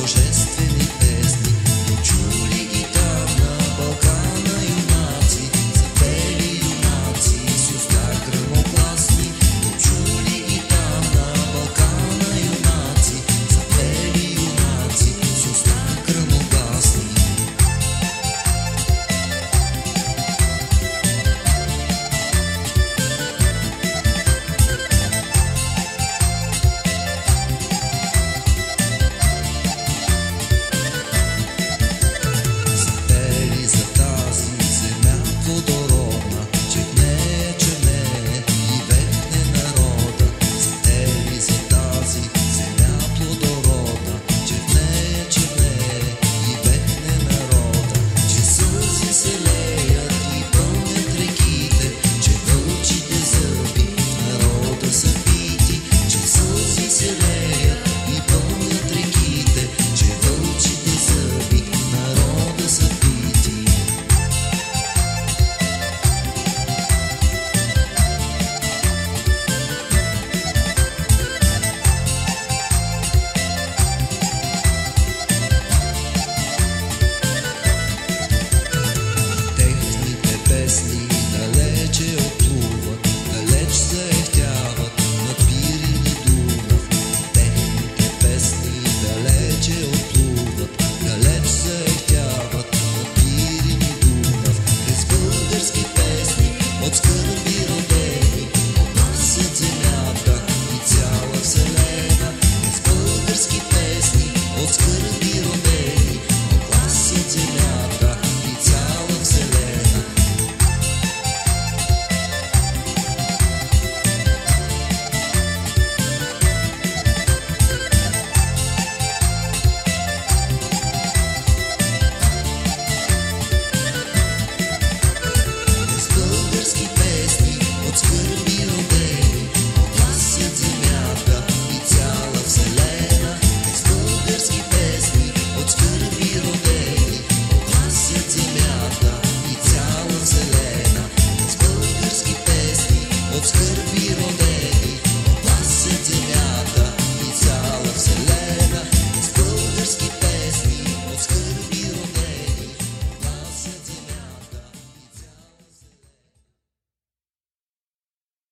Boże